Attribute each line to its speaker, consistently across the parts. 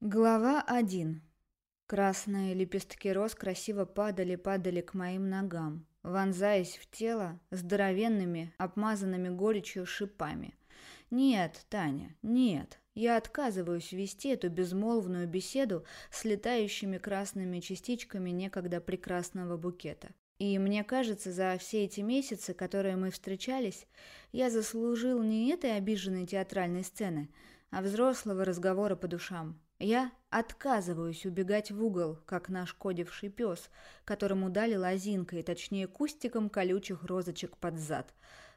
Speaker 1: Глава 1. Красные лепестки роз красиво падали-падали к моим ногам, вонзаясь в тело здоровенными, обмазанными горечью шипами. Нет, Таня, нет, я отказываюсь вести эту безмолвную беседу с летающими красными частичками некогда прекрасного букета. И мне кажется, за все эти месяцы, которые мы встречались, я заслужил не этой обиженной театральной сцены, а взрослого разговора по душам. Я отказываюсь убегать в угол, как нашкодивший пес, которому дали лозинкой, точнее кустиком колючих розочек под зад.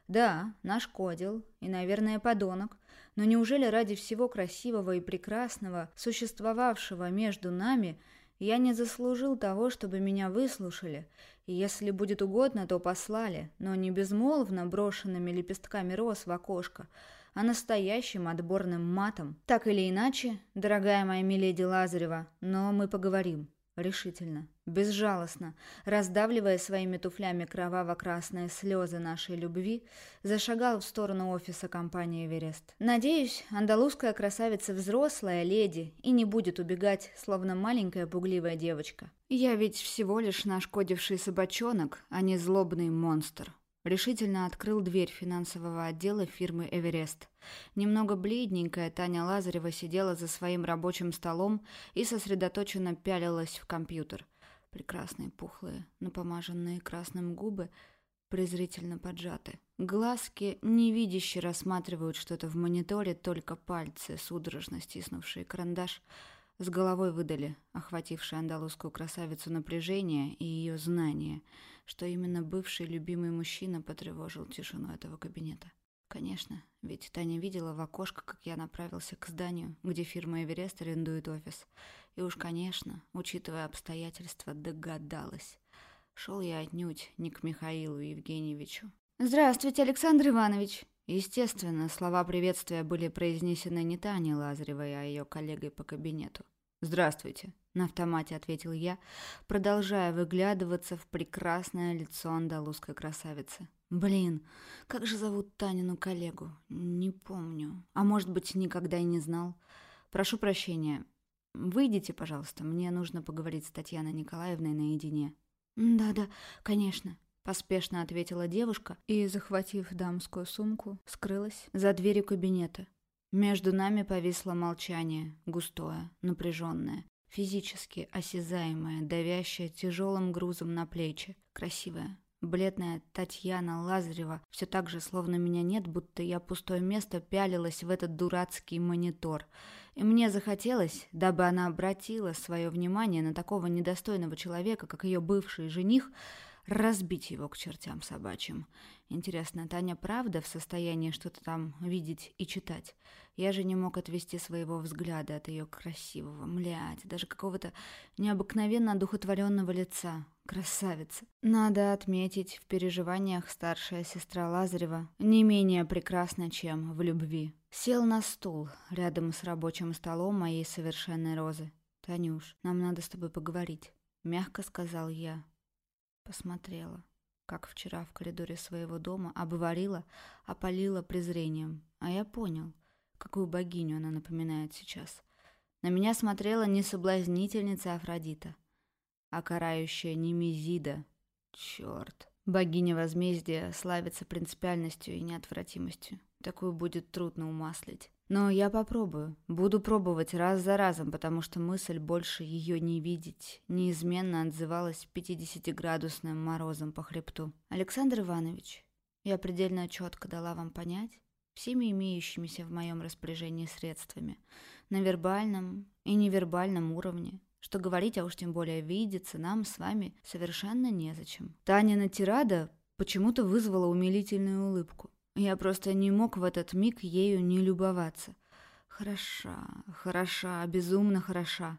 Speaker 1: Да, нашкодил, и, наверное, подонок, но неужели ради всего красивого и прекрасного, существовавшего между нами, я не заслужил того, чтобы меня выслушали, если будет угодно, то послали, но не безмолвно брошенными лепестками роз в окошко, а настоящим отборным матом. Так или иначе, дорогая моя миледи Лазарева, но мы поговорим. Решительно, безжалостно, раздавливая своими туфлями кроваво-красные слезы нашей любви, зашагал в сторону офиса компании «Эверест». Надеюсь, андалузская красавица взрослая леди и не будет убегать, словно маленькая пугливая девочка. Я ведь всего лишь нашкодивший собачонок, а не злобный монстр решительно открыл дверь финансового отдела фирмы «Эверест». Немного бледненькая Таня Лазарева сидела за своим рабочим столом и сосредоточенно пялилась в компьютер. Прекрасные пухлые, напомаженные красным губы презрительно поджаты. Глазки невидяще рассматривают что-то в мониторе, только пальцы, судорожно стиснувшие карандаш, с головой выдали охватившее андалузскую красавицу напряжение и ее знание — что именно бывший любимый мужчина потревожил тишину этого кабинета. Конечно, ведь Таня видела в окошко, как я направился к зданию, где фирма «Эверест» арендует офис. И уж, конечно, учитывая обстоятельства, догадалась. Шел я отнюдь не к Михаилу Евгеньевичу. «Здравствуйте, Александр Иванович!» Естественно, слова приветствия были произнесены не Таней Лазаревой, а ее коллегой по кабинету. «Здравствуйте», — на автомате ответил я, продолжая выглядываться в прекрасное лицо андалузской красавицы. «Блин, как же зовут Танину коллегу? Не помню. А может быть, никогда и не знал. Прошу прощения. Выйдите, пожалуйста, мне нужно поговорить с Татьяной Николаевной наедине». «Да-да, конечно», — поспешно ответила девушка и, захватив дамскую сумку, скрылась за дверью кабинета. Между нами повисло молчание, густое, напряженное, физически осязаемое, давящее тяжелым грузом на плечи. Красивая, бледная Татьяна Лазарева все так же, словно меня нет, будто я пустое место пялилась в этот дурацкий монитор. И мне захотелось, дабы она обратила свое внимание на такого недостойного человека, как ее бывший жених, разбить его к чертям собачьим. Интересно, Таня правда в состоянии что-то там видеть и читать? Я же не мог отвести своего взгляда от ее красивого, млядь, даже какого-то необыкновенно одухотворенного лица. Красавица. Надо отметить, в переживаниях старшая сестра Лазарева не менее прекрасна, чем в любви. Сел на стул рядом с рабочим столом моей совершенной розы. «Танюш, нам надо с тобой поговорить», — мягко сказал я. Посмотрела, как вчера в коридоре своего дома обварила, опалила презрением. А я понял, какую богиню она напоминает сейчас. На меня смотрела не соблазнительница Афродита, а карающая Немезида. Черт. Богиня возмездия славится принципиальностью и неотвратимостью. Такую будет трудно умаслить. Но я попробую. Буду пробовать раз за разом, потому что мысль больше ее не видеть неизменно отзывалась 50-градусным морозом по хребту. Александр Иванович, я предельно четко дала вам понять, всеми имеющимися в моем распоряжении средствами, на вербальном и невербальном уровне, что говорить, а уж тем более видеться нам с вами совершенно незачем. Таня тирада почему-то вызвала умилительную улыбку. Я просто не мог в этот миг ею не любоваться. Хороша, хороша, безумно хороша.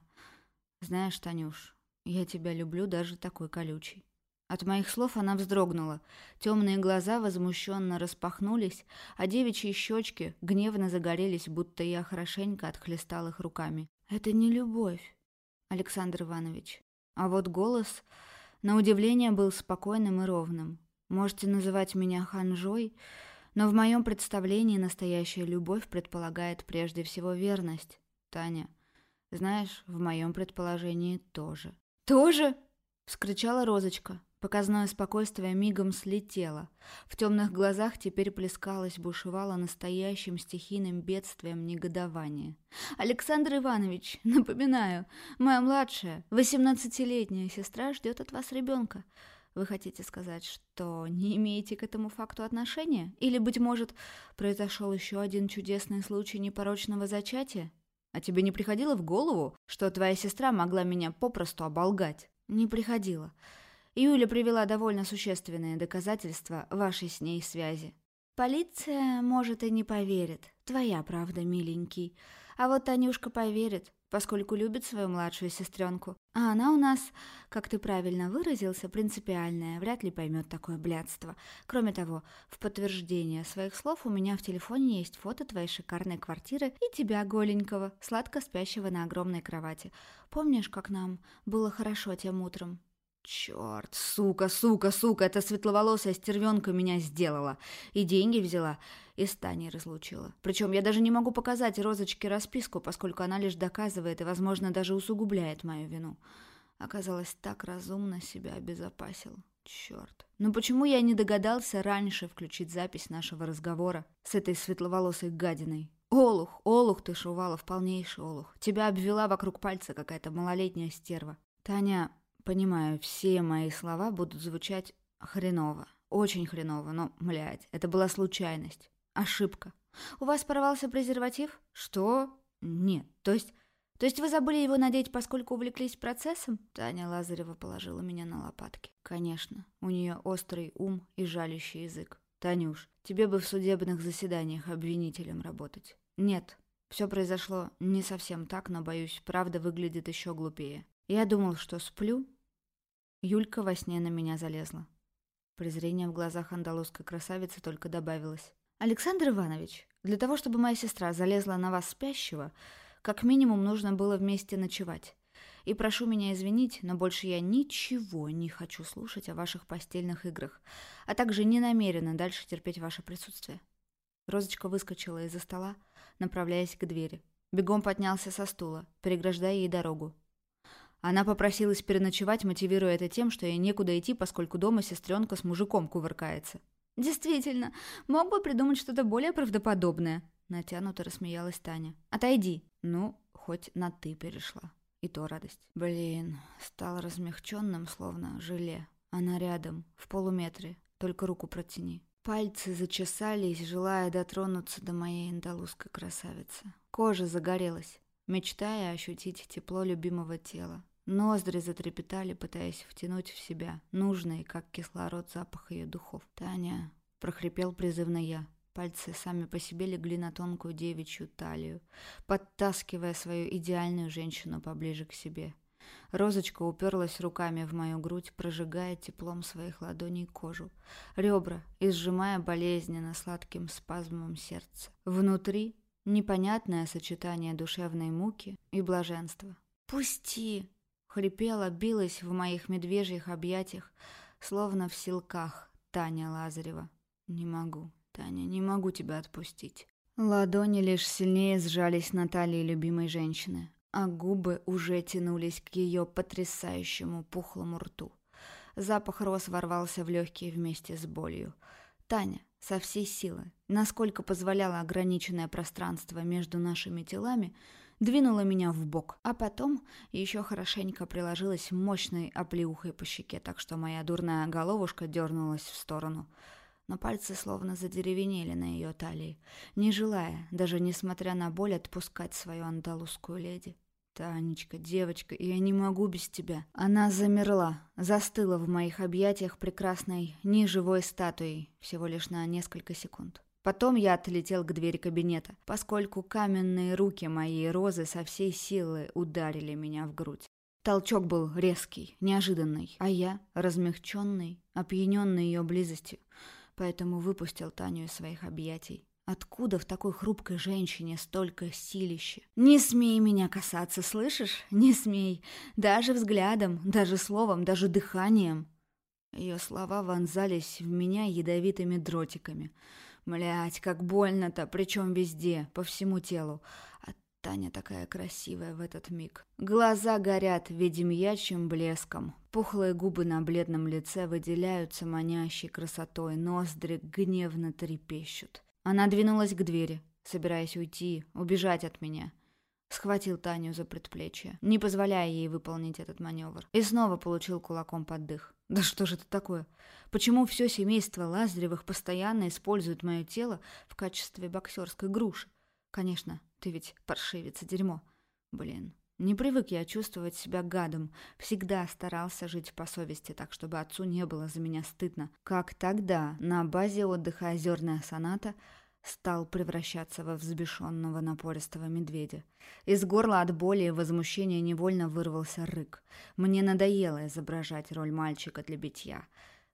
Speaker 1: Знаешь, Танюш, я тебя люблю даже такой колючий. От моих слов она вздрогнула. Темные глаза возмущенно распахнулись, а девичьи щечки гневно загорелись, будто я хорошенько отхлестал их руками. «Это не любовь, Александр Иванович». А вот голос, на удивление, был спокойным и ровным. «Можете называть меня ханжой, но в моем представлении настоящая любовь предполагает прежде всего верность. Таня, Знаешь, в моем предположении тоже. «Тоже?» — вскричала Розочка. Показное спокойствие мигом слетело. В темных глазах теперь плескалось, бушевало настоящим стихийным бедствием негодования. «Александр Иванович, напоминаю, моя младшая, восемнадцатилетняя сестра ждет от вас ребенка. Вы хотите сказать, что не имеете к этому факту отношения? Или, быть может, произошел еще один чудесный случай непорочного зачатия? А тебе не приходило в голову, что твоя сестра могла меня попросту оболгать? Не приходило. Юля привела довольно существенные доказательства вашей с ней связи. Полиция, может, и не поверит. Твоя правда, миленький. А вот Танюшка поверит, поскольку любит свою младшую сестренку. А она у нас, как ты правильно выразился, принципиальная, вряд ли поймет такое блядство. Кроме того, в подтверждение своих слов у меня в телефоне есть фото твоей шикарной квартиры и тебя, голенького, сладко спящего на огромной кровати. Помнишь, как нам было хорошо тем утром? Черт, сука, сука, сука, эта светловолосая стервенка меня сделала. И деньги взяла, и с Таней разлучила. Причем я даже не могу показать Розочке расписку, поскольку она лишь доказывает и, возможно, даже усугубляет мою вину. Оказалось, так разумно себя обезопасил. Черт. Ну почему я не догадался раньше включить запись нашего разговора с этой светловолосой гадиной? Олух, олух ты, Шувалов, полнейший олух. Тебя обвела вокруг пальца какая-то малолетняя стерва. Таня, Понимаю, все мои слова будут звучать хреново. Очень хреново, но, блядь, это была случайность. Ошибка. У вас порвался презерватив? Что? Нет. То есть... То есть вы забыли его надеть, поскольку увлеклись процессом? Таня Лазарева положила меня на лопатки. Конечно, у нее острый ум и жалящий язык. Танюш, тебе бы в судебных заседаниях обвинителем работать. Нет, все произошло не совсем так, но, боюсь, правда выглядит еще глупее. Я думал, что сплю. Юлька во сне на меня залезла. Презрение в глазах андалузской красавицы только добавилось. «Александр Иванович, для того, чтобы моя сестра залезла на вас спящего, как минимум нужно было вместе ночевать. И прошу меня извинить, но больше я ничего не хочу слушать о ваших постельных играх, а также не намерена дальше терпеть ваше присутствие». Розочка выскочила из-за стола, направляясь к двери. Бегом поднялся со стула, преграждая ей дорогу. Она попросилась переночевать, мотивируя это тем, что ей некуда идти, поскольку дома сестренка с мужиком кувыркается. «Действительно, мог бы придумать что-то более правдоподобное», — натянуто рассмеялась Таня. «Отойди». Ну, хоть на «ты» перешла. И то радость. Блин, стал размягченным, словно желе. Она рядом, в полуметре, только руку протяни. Пальцы зачесались, желая дотронуться до моей индалузской красавицы. Кожа загорелась, мечтая ощутить тепло любимого тела. Ноздри затрепетали, пытаясь втянуть в себя нужный, как кислород, запах ее духов. «Таня!» — прохрипел призывно я. Пальцы сами по себе легли на тонкую девичью талию, подтаскивая свою идеальную женщину поближе к себе. Розочка уперлась руками в мою грудь, прожигая теплом своих ладоней кожу, ребра и сжимая болезненно сладким спазмом сердца. Внутри непонятное сочетание душевной муки и блаженства. «Пусти!» Хрипела, билась в моих медвежьих объятиях, словно в силках Таня Лазарева. «Не могу, Таня, не могу тебя отпустить». Ладони лишь сильнее сжались на талии любимой женщины, а губы уже тянулись к ее потрясающему пухлому рту. Запах роз ворвался в легкие вместе с болью. Таня со всей силы, насколько позволяло ограниченное пространство между нашими телами, двинула меня в бок, а потом еще хорошенько приложилась мощной оплеухой по щеке, так что моя дурная головушка дернулась в сторону. Но пальцы словно задеревенели на ее талии, не желая, даже несмотря на боль, отпускать свою андалузскую леди. «Танечка, девочка, я не могу без тебя». Она замерла, застыла в моих объятиях прекрасной, неживой статуей, всего лишь на несколько секунд. Потом я отлетел к двери кабинета, поскольку каменные руки моей розы со всей силы ударили меня в грудь. Толчок был резкий, неожиданный, а я размягченный, опьяненный ее близостью, поэтому выпустил Таню из своих объятий. Откуда в такой хрупкой женщине столько силища? Не смей меня касаться, слышишь? Не смей. Даже взглядом, даже словом, даже дыханием. Ее слова вонзались в меня ядовитыми дротиками — Млять, как больно-то, причем везде, по всему телу. А Таня такая красивая в этот миг. Глаза горят ведьмьячим блеском. Пухлые губы на бледном лице выделяются манящей красотой, ноздри гневно трепещут. Она двинулась к двери, собираясь уйти, убежать от меня. Схватил Таню за предплечье, не позволяя ей выполнить этот маневр. И снова получил кулаком под дых. Да что же это такое? Почему все семейство Лазаревых постоянно использует мое тело в качестве боксерской груши? Конечно, ты ведь паршивец и дерьмо. Блин, не привык я чувствовать себя гадом. Всегда старался жить по совести, так чтобы отцу не было за меня стыдно. Как тогда, на базе отдыха «Озерная соната», стал превращаться во взбешенного напористого медведя. Из горла от боли и возмущения невольно вырвался рык. Мне надоело изображать роль мальчика для битья.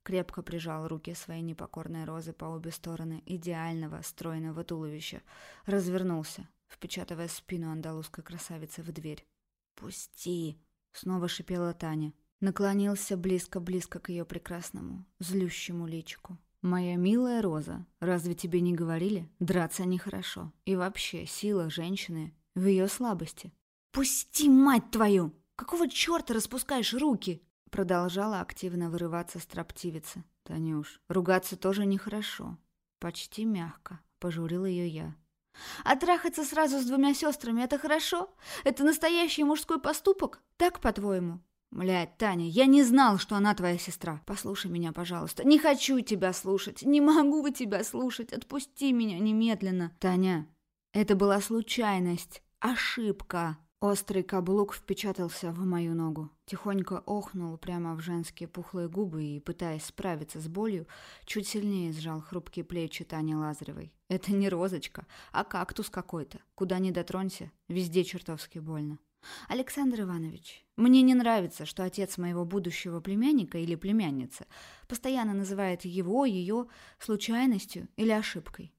Speaker 1: Крепко прижал руки своей непокорной розы по обе стороны идеального стройного туловища. Развернулся, впечатывая спину андалузской красавицы в дверь. «Пусти!» — снова шипела Таня. Наклонился близко-близко к ее прекрасному, злющему личику. «Моя милая Роза, разве тебе не говорили? Драться нехорошо. И вообще, сила женщины в ее слабости». «Пусти, мать твою! Какого черта распускаешь руки?» Продолжала активно вырываться строптивица. «Танюш, ругаться тоже нехорошо. Почти мягко», — пожурила ее я. А трахаться сразу с двумя сестрами — это хорошо? Это настоящий мужской поступок? Так, по-твоему?» «Блядь, Таня, я не знал, что она твоя сестра. Послушай меня, пожалуйста. Не хочу тебя слушать. Не могу тебя слушать. Отпусти меня немедленно. Таня, это была случайность. Ошибка. Острый каблук впечатался в мою ногу. Тихонько охнул прямо в женские пухлые губы и, пытаясь справиться с болью, чуть сильнее сжал хрупкие плечи Тани Лазаревой. Это не розочка, а кактус какой-то. Куда ни дотронься, везде чертовски больно. «Александр Иванович, мне не нравится, что отец моего будущего племянника или племянницы постоянно называет его, ее случайностью или ошибкой.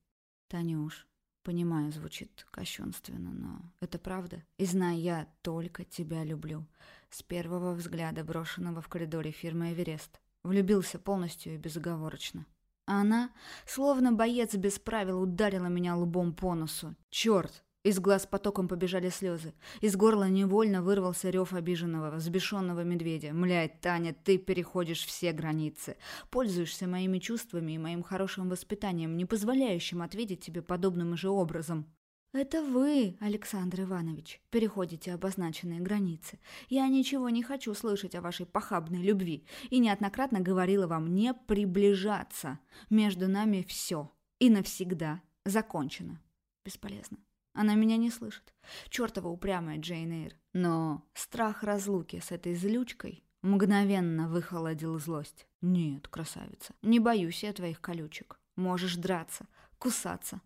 Speaker 1: Танюш, Понимаю, звучит кощунственно, но это правда. И знаю, я только тебя люблю. С первого взгляда, брошенного в коридоре фирмы «Эверест». Влюбился полностью и безоговорочно. А она, словно боец без правил, ударила меня лбом по носу. Черт! Из глаз потоком побежали слезы. Из горла невольно вырвался рев обиженного, взбешенного медведя. «Млядь, Таня, ты переходишь все границы. Пользуешься моими чувствами и моим хорошим воспитанием, не позволяющим ответить тебе подобным же образом». «Это вы, Александр Иванович, переходите обозначенные границы. Я ничего не хочу слышать о вашей похабной любви и неоднократно говорила вам не приближаться. Между нами все. И навсегда. Закончено. Бесполезно. Она меня не слышит. Чёртова упрямая Джейн Эйр. Но страх разлуки с этой злючкой мгновенно выхолодил злость. Нет, красавица, не боюсь я твоих колючек. Можешь драться, кусаться.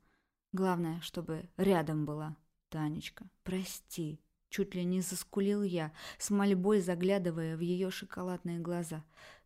Speaker 1: Главное, чтобы рядом была. Танечка, прости. Чуть ли не заскулил я, с мольбой заглядывая в ее шоколадные глаза.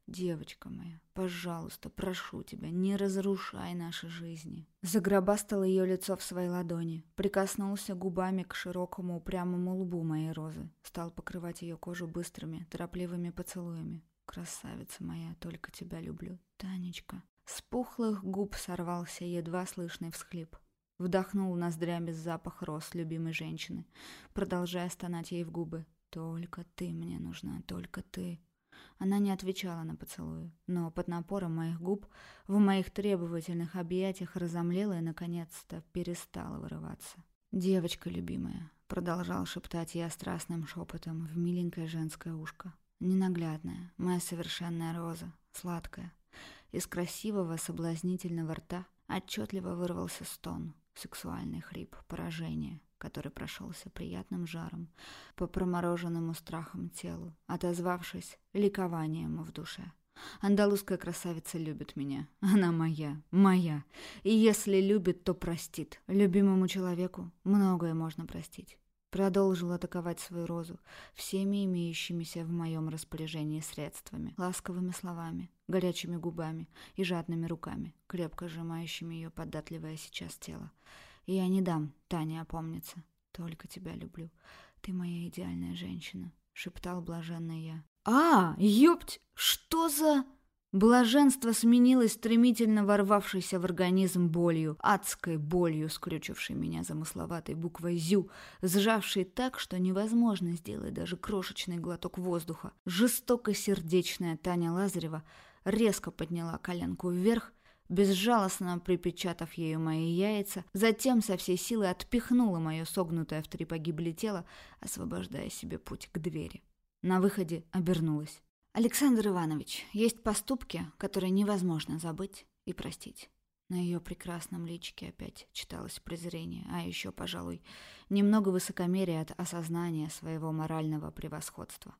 Speaker 1: «Девочка моя, пожалуйста, прошу тебя, не разрушай наши жизни». Загробастал ее лицо в своей ладони, прикоснулся губами к широкому упрямому лбу моей розы, стал покрывать ее кожу быстрыми, торопливыми поцелуями. «Красавица моя, только тебя люблю, Танечка». С пухлых губ сорвался едва слышный всхлип. Вдохнул ноздрями запах роз любимой женщины, продолжая стонать ей в губы. «Только ты мне нужна, только ты». Она не отвечала на поцелуи, но под напором моих губ в моих требовательных объятиях разомлела и, наконец-то, перестала вырываться. «Девочка любимая», — продолжал шептать я страстным шепотом в миленькое женское ушко. «Ненаглядная, моя совершенная роза, сладкая». Из красивого соблазнительного рта отчетливо вырвался стон, сексуальный хрип, поражение который прошелся приятным жаром по промороженному страхом телу, отозвавшись ликованием в душе. Андалузская красавица любит меня. Она моя, моя. И если любит, то простит. Любимому человеку многое можно простить. Продолжил атаковать свою розу всеми имеющимися в моем распоряжении средствами, ласковыми словами, горячими губами и жадными руками, крепко сжимающими ее податливое сейчас тело. Я не дам Тане опомниться. Только тебя люблю. Ты моя идеальная женщина, шептал блаженный я. А, ёпть, что за... Блаженство сменилось стремительно ворвавшейся в организм болью, адской болью, скрючившей меня замысловатой буквой «зю», сжавшей так, что невозможно сделать даже крошечный глоток воздуха. Жестоко сердечная Таня Лазарева резко подняла коленку вверх, безжалостно припечатав ею мои яйца, затем со всей силы отпихнула мое согнутое в три погибли тело, освобождая себе путь к двери. На выходе обернулась. «Александр Иванович, есть поступки, которые невозможно забыть и простить». На ее прекрасном личике опять читалось презрение, а еще, пожалуй, немного высокомерия от осознания своего морального превосходства.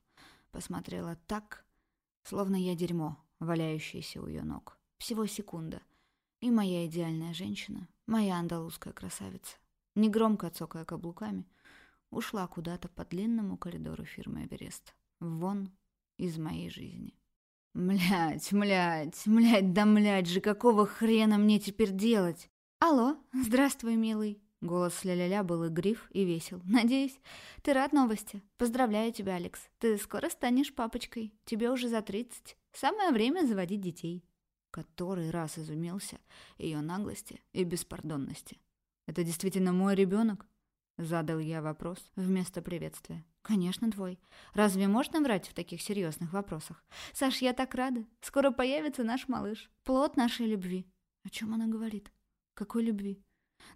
Speaker 1: Посмотрела так, словно я дерьмо, валяющееся у ее ног. Всего секунда. И моя идеальная женщина, моя андалузская красавица, негромко цокая каблуками, ушла куда-то по длинному коридору фирмы «Эверест». Вон из моей жизни. Млять, млять, млять, да млять же, какого хрена мне теперь делать? Алло, здравствуй, милый. Голос ля-ля-ля был игрив и весел. «Надеюсь, ты рад новости. Поздравляю тебя, Алекс. Ты скоро станешь папочкой. Тебе уже за тридцать. Самое время заводить детей». Который раз изумился ее наглости и беспардонности. «Это действительно мой ребенок?» Задал я вопрос вместо приветствия. «Конечно, твой. Разве можно врать в таких серьезных вопросах? Саш, я так рада. Скоро появится наш малыш. Плод нашей любви». О чем она говорит? Какой любви?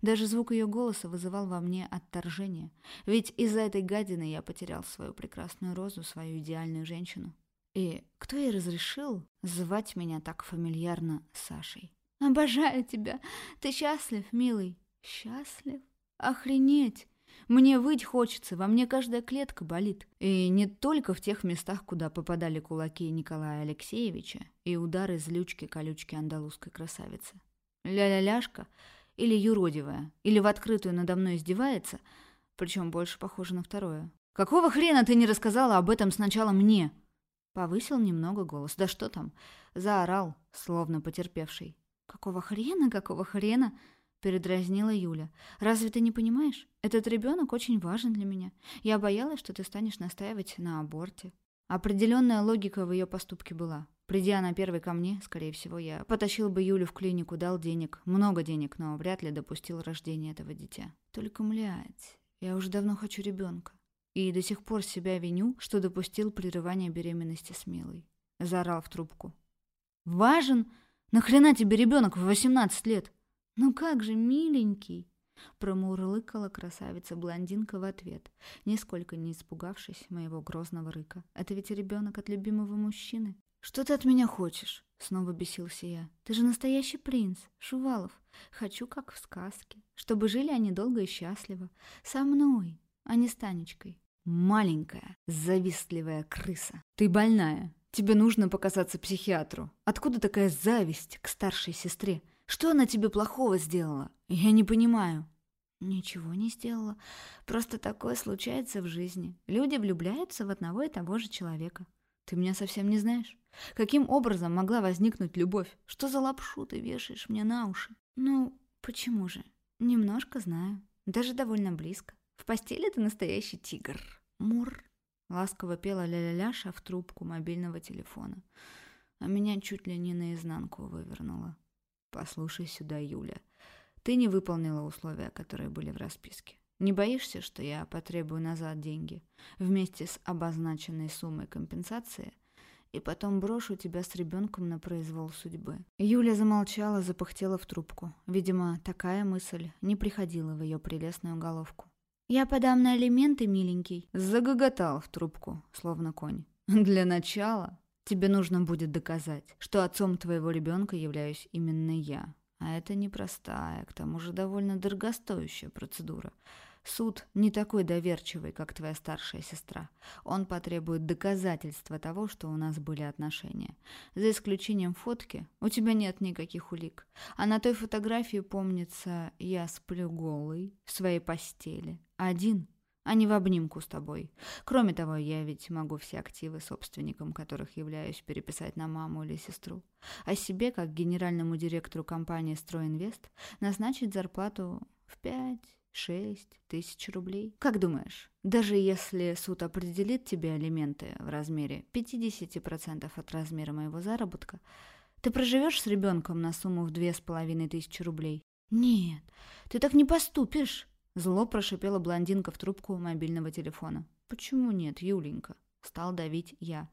Speaker 1: Даже звук ее голоса вызывал во мне отторжение. Ведь из-за этой гадины я потерял свою прекрасную розу, свою идеальную женщину. И кто ей разрешил звать меня так фамильярно Сашей? «Обожаю тебя! Ты счастлив, милый?» «Счастлив? Охренеть! Мне выть хочется, во мне каждая клетка болит. И не только в тех местах, куда попадали кулаки Николая Алексеевича и удары злючки-колючки андалузской красавицы. Ля-ля-ляшка или юродивая, или в открытую надо мной издевается, причем больше похоже на второе. «Какого хрена ты не рассказала об этом сначала мне?» Повысил немного голос. Да что там? Заорал, словно потерпевший. «Какого хрена, какого хрена?» Передразнила Юля. «Разве ты не понимаешь? Этот ребенок очень важен для меня. Я боялась, что ты станешь настаивать на аборте». Определенная логика в ее поступке была. Придя на первый ко мне, скорее всего, я потащил бы Юлю в клинику, дал денег, много денег, но вряд ли допустил рождения этого дитя. Только, млять, я уже давно хочу ребенка. И до сих пор себя виню, что допустил прерывание беременности с Милой. Заорал в трубку. «Важен? Нахрена тебе ребенок в 18 лет?» «Ну как же, миленький!» Промурлыкала красавица-блондинка в ответ, нисколько не испугавшись моего грозного рыка. «Это ведь ребенок от любимого мужчины». «Что ты от меня хочешь?» — снова бесился я. «Ты же настоящий принц, Шувалов. Хочу, как в сказке, чтобы жили они долго и счастливо. Со мной, а не с Танечкой». «Маленькая, завистливая крыса. Ты больная. Тебе нужно показаться психиатру. Откуда такая зависть к старшей сестре? Что она тебе плохого сделала? Я не понимаю». «Ничего не сделала. Просто такое случается в жизни. Люди влюбляются в одного и того же человека. Ты меня совсем не знаешь. Каким образом могла возникнуть любовь? Что за лапшу ты вешаешь мне на уши?» «Ну, почему же? Немножко знаю. Даже довольно близко. В постели ты настоящий тигр. Мур!» Ласково пела ля-ля-ляша в трубку мобильного телефона. А меня чуть ли не наизнанку вывернуло. Послушай сюда, Юля. Ты не выполнила условия, которые были в расписке. Не боишься, что я потребую назад деньги вместе с обозначенной суммой компенсации и потом брошу тебя с ребенком на произвол судьбы?» Юля замолчала, запыхтела в трубку. Видимо, такая мысль не приходила в ее прелестную головку. «Я подам на алименты, миленький», — загоготал в трубку, словно конь. «Для начала Тебе нужно будет доказать, что отцом твоего ребенка являюсь именно я. А это непростая, к тому же довольно дорогостоящая процедура. Суд не такой доверчивый, как твоя старшая сестра. Он потребует доказательства того, что у нас были отношения. За исключением фотки, у тебя нет никаких улик. А на той фотографии, помнится, я сплю голый в своей постели. Один а не в обнимку с тобой. Кроме того, я ведь могу все активы, собственником которых являюсь, переписать на маму или сестру. А себе, как генеральному директору компании «Стройинвест», назначить зарплату в пять Шесть тысяч рублей. Как думаешь, даже если суд определит тебе алименты в размере 50% от размера моего заработка, ты проживешь с ребенком на сумму в две с половиной тысячи рублей? Нет, ты так не поступишь. Зло прошипела блондинка в трубку мобильного телефона. «Почему нет, Юленька?» Стал давить я.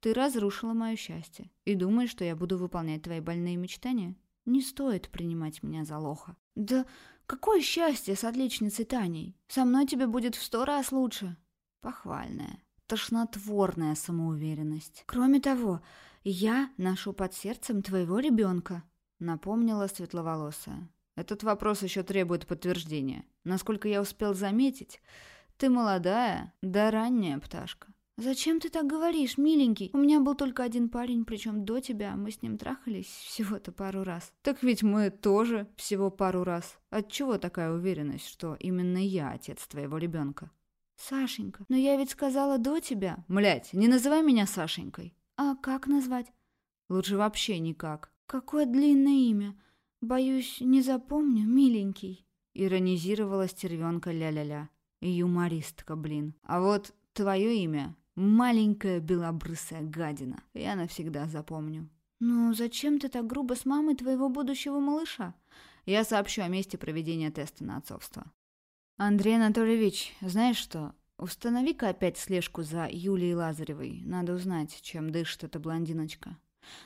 Speaker 1: «Ты разрушила мое счастье и думаешь, что я буду выполнять твои больные мечтания? Не стоит принимать меня за лоха». «Да какое счастье с отличницей Таней! Со мной тебе будет в сто раз лучше!» Похвальная, тошнотворная самоуверенность. «Кроме того, я ношу под сердцем твоего ребенка», напомнила светловолосая. Этот вопрос еще требует подтверждения. Насколько я успел заметить, ты молодая, да ранняя пташка. «Зачем ты так говоришь, миленький? У меня был только один парень, причем до тебя. Мы с ним трахались всего-то пару раз». «Так ведь мы тоже всего пару раз. Отчего такая уверенность, что именно я отец твоего ребенка?» «Сашенька, но я ведь сказала до тебя». «Млядь, не называй меня Сашенькой». «А как назвать?» «Лучше вообще никак». «Какое длинное имя. «Боюсь, не запомню, миленький», — иронизировала стервенка ля-ля-ля. Юмористка, блин. А вот твое имя — маленькая белобрысая гадина. Я навсегда запомню. «Ну, зачем ты так грубо с мамой твоего будущего малыша?» «Я сообщу о месте проведения теста на отцовство». «Андрей Анатольевич, знаешь что? Установи-ка опять слежку за Юлией Лазаревой. Надо узнать, чем дышит эта блондиночка».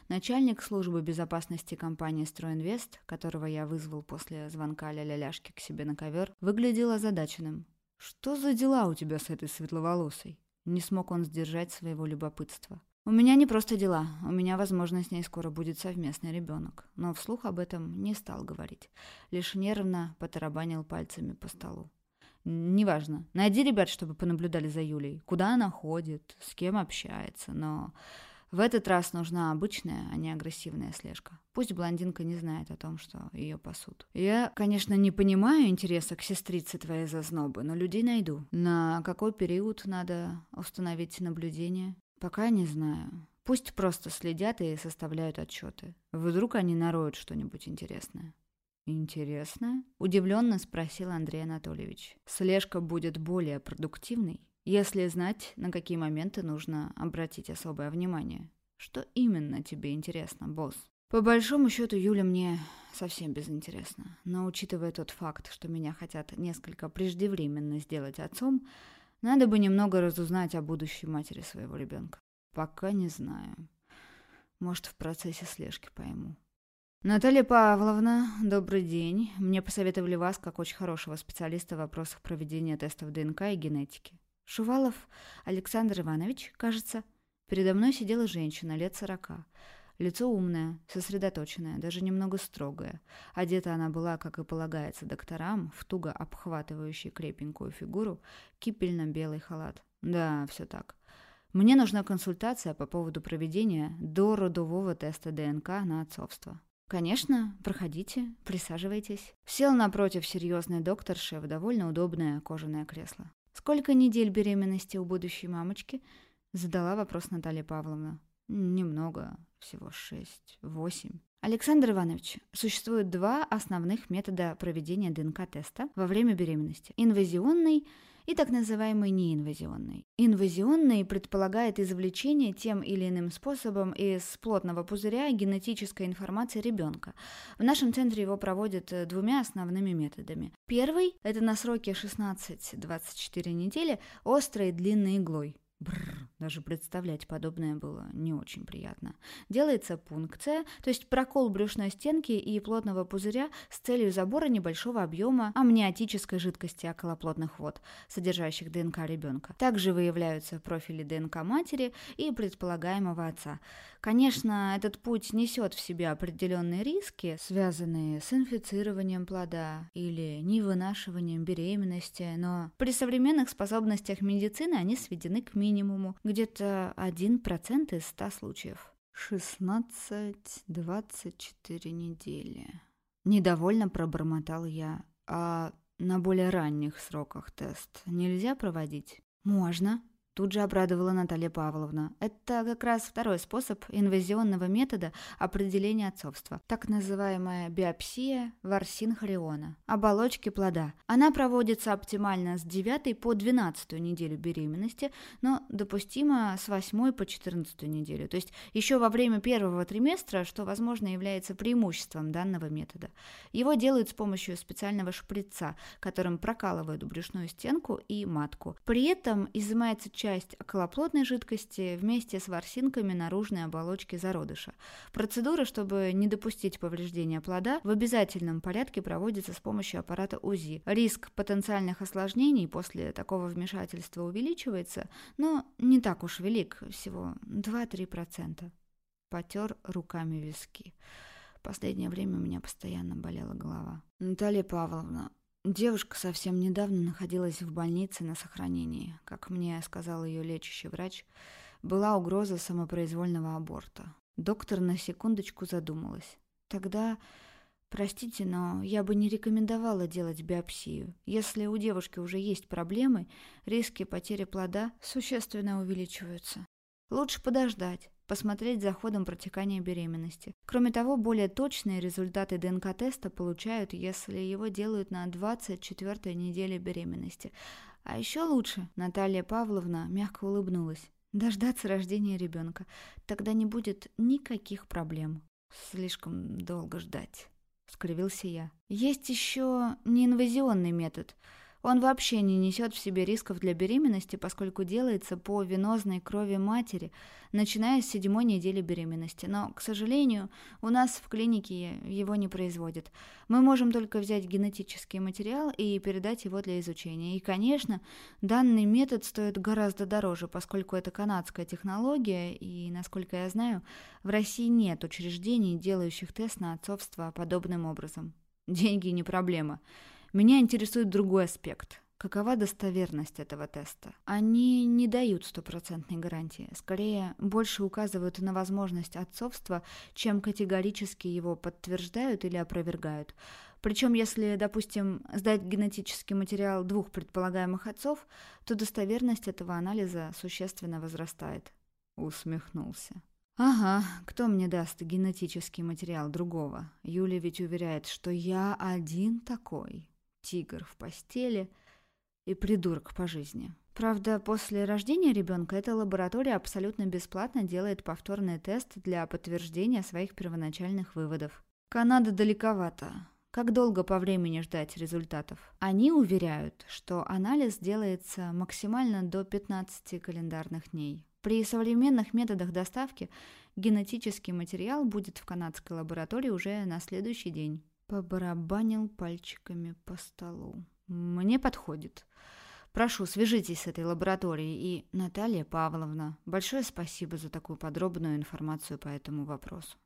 Speaker 1: Начальник службы безопасности компании «Стройинвест», которого я вызвал после звонка ля-ля-ляшки к себе на ковер, выглядел озадаченным. «Что за дела у тебя с этой светловолосой?» Не смог он сдержать своего любопытства. «У меня не просто дела. У меня, возможно, с ней скоро будет совместный ребенок». Но вслух об этом не стал говорить. Лишь нервно потарабанил пальцами по столу. «Неважно. Найди ребят, чтобы понаблюдали за Юлей. Куда она ходит, с кем общается. Но в этот раз нужна обычная, а не агрессивная слежка. Пусть блондинка не знает о том, что ее пасут. Я, конечно, не понимаю интереса к сестрице твоей зазнобы, но людей найду. На какой период надо установить наблюдение? Пока не знаю. Пусть просто следят и составляют отчеты. Вдруг они нароют что-нибудь интересное. «Интересное?» – удивленно спросил Андрей Анатольевич. «Слежка будет более продуктивной, если знать, на какие моменты нужно обратить особое внимание. Что именно тебе интересно, босс? По большому счету, Юля мне совсем безинтересна. Но учитывая тот факт, что меня хотят несколько преждевременно сделать отцом, надо бы немного разузнать о будущей матери своего ребенка. Пока не знаю. Может, в процессе слежки пойму. Наталья Павловна, добрый день. Мне посоветовали вас как очень хорошего специалиста в вопросах проведения тестов ДНК и генетики. Шувалов Александр Иванович, кажется. Передо мной сидела женщина лет сорока. Лицо умное, сосредоточенное, даже немного строгое. Одета она была, как и полагается докторам, в туго обхватывающий крепенькую фигуру, кипельно-белый халат. Да, все так. Мне нужна консультация по поводу проведения дородового теста ДНК на отцовство. «Конечно, проходите, присаживайтесь». Сел напротив серьезный докторши в довольно удобное кожаное кресло. «Сколько недель беременности у будущей мамочки?» Задала вопрос Наталья Павловна. «Немного, всего шесть, восемь». Александр Иванович, существует два основных метода проведения ДНК-теста во время беременности. Инвазионный – и так называемый неинвазионный. Инвазионный предполагает извлечение тем или иным способом из плотного пузыря генетической информации ребенка. В нашем центре его проводят э, двумя основными методами. Первый – это на сроке 16-24 недели острой длинной иглой. Бррр, даже представлять подобное было не очень приятно. Делается пункция, то есть прокол брюшной стенки и плотного пузыря с целью забора небольшого объема амниотической жидкости околоплотных вод, содержащих ДНК ребенка. Также выявляются профили ДНК матери и предполагаемого отца. Конечно, этот путь несет в себе определенные риски, связанные с инфицированием плода или невынашиванием беременности, но при современных способностях медицины они сведены к минимуму, где-то 1% из 100 случаев. 16-24 недели. Недовольно пробормотал я. А на более ранних сроках тест нельзя проводить? Можно, Тут же обрадовала Наталья Павловна. Это как раз второй способ инвазионного метода определения отцовства. Так называемая биопсия ворсин-хориона. Оболочки плода. Она проводится оптимально с 9 по 12 неделю беременности, но допустимо с 8 по 14 неделю. То есть еще во время первого триместра, что, возможно, является преимуществом данного метода. Его делают с помощью специального шприца, которым прокалывают брюшную стенку и матку. При этом изымается часть околоплодной жидкости вместе с ворсинками наружной оболочки зародыша. Процедура, чтобы не допустить повреждения плода, в обязательном порядке проводится с помощью аппарата УЗИ. Риск потенциальных осложнений после такого вмешательства увеличивается, но не так уж велик, всего 2-3%. Потер руками виски. Последнее время у меня постоянно болела голова. Наталья Павловна, Девушка совсем недавно находилась в больнице на сохранении. Как мне сказал ее лечащий врач, была угроза самопроизвольного аборта. Доктор на секундочку задумалась. Тогда, простите, но я бы не рекомендовала делать биопсию. Если у девушки уже есть проблемы, риски потери плода существенно увеличиваются. Лучше подождать, посмотреть за ходом протекания беременности. Кроме того, более точные результаты ДНК-теста получают, если его делают на 24 неделе беременности. А еще лучше, Наталья Павловна мягко улыбнулась, дождаться рождения ребенка. Тогда не будет никаких проблем. Слишком долго ждать, скривился я. Есть еще неинвазионный метод – он вообще не несет в себе рисков для беременности, поскольку делается по венозной крови матери, начиная с седьмой недели беременности. Но, к сожалению, у нас в клинике его не производят. Мы можем только взять генетический материал и передать его для изучения. И, конечно, данный метод стоит гораздо дороже, поскольку это канадская технология, и, насколько я знаю, в России нет учреждений, делающих тест на отцовство подобным образом. Деньги не проблема. Меня интересует другой аспект. Какова достоверность этого теста? Они не дают стопроцентной гарантии, скорее больше указывают на возможность отцовства, чем категорически его подтверждают или опровергают. Причем, если, допустим, сдать генетический материал двух предполагаемых отцов, то достоверность этого анализа существенно возрастает. Усмехнулся. «Ага, кто мне даст генетический материал другого? Юля ведь уверяет, что я один такой» тигр в постели и придурок по жизни. Правда, после рождения ребенка эта лаборатория абсолютно бесплатно делает повторный тест для подтверждения своих первоначальных выводов. Канада далековато. Как долго по времени ждать результатов? Они уверяют, что анализ делается максимально до 15 календарных дней. При современных методах доставки генетический материал будет в канадской лаборатории уже на следующий день. Побарабанил пальчиками по столу. Мне подходит. Прошу, свяжитесь с этой лабораторией. И, Наталья Павловна, большое спасибо за такую подробную информацию по этому вопросу.